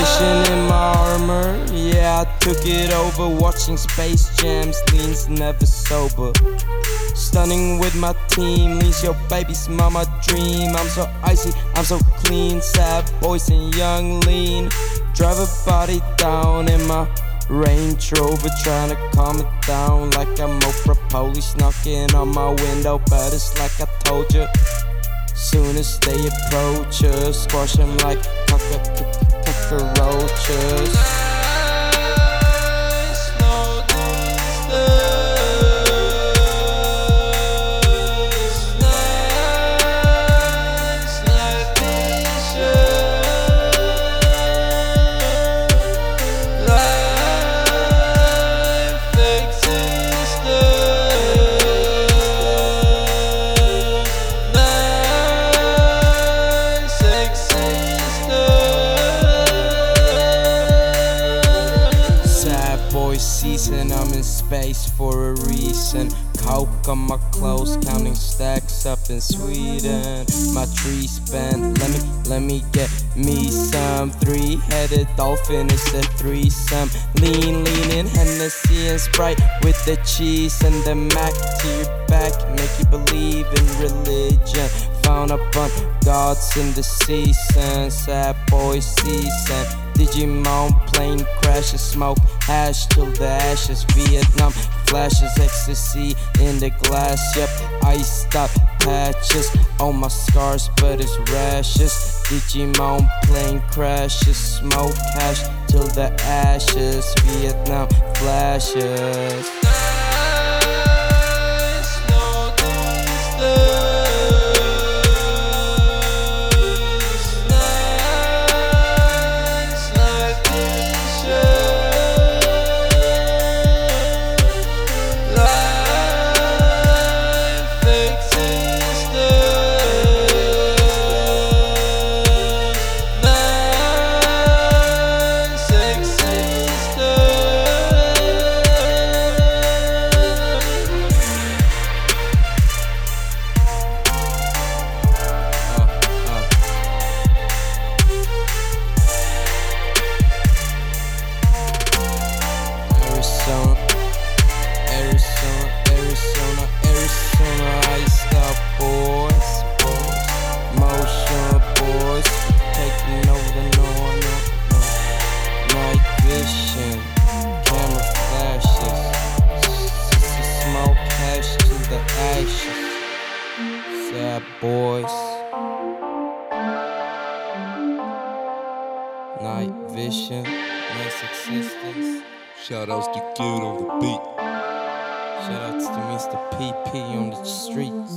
Vision in my armor, yeah, I took it over. Watching Space Jams, leans never sober. Stunning with my team, leans your baby's mama dream. I'm so icy, I'm so clean. Sad boys and Yung Lean. Drive a body down in my Range Rover trying to calm it down like I'm Oprah. Police knocking on my window, but it's like I told you. Soon as they approach us, squash them like cockroaches. Season. I'm in space for a reason. Coke on my clothes, counting stacks up in Sweden. My tree spent. Let me, let me get me some. Three-headed dolphin is the threesome. Lean, leaning Hennessy and Sprite with the cheese and the Mac to your back. Make you believe in religion. Found up on gods in the season. Sad boy season. Digimon plane crashes, smoke hash till the ashes. Vietnam flashes, ecstasy in the glass. Yep, I stop patches on my scars, but it's rashes. Digimon plane crashes, smoke hash till the ashes. Vietnam flashes. Sad boys. Night vision, nice existence. Shoutouts to Kid on the beat. Shoutouts to Mr. PP on the streets.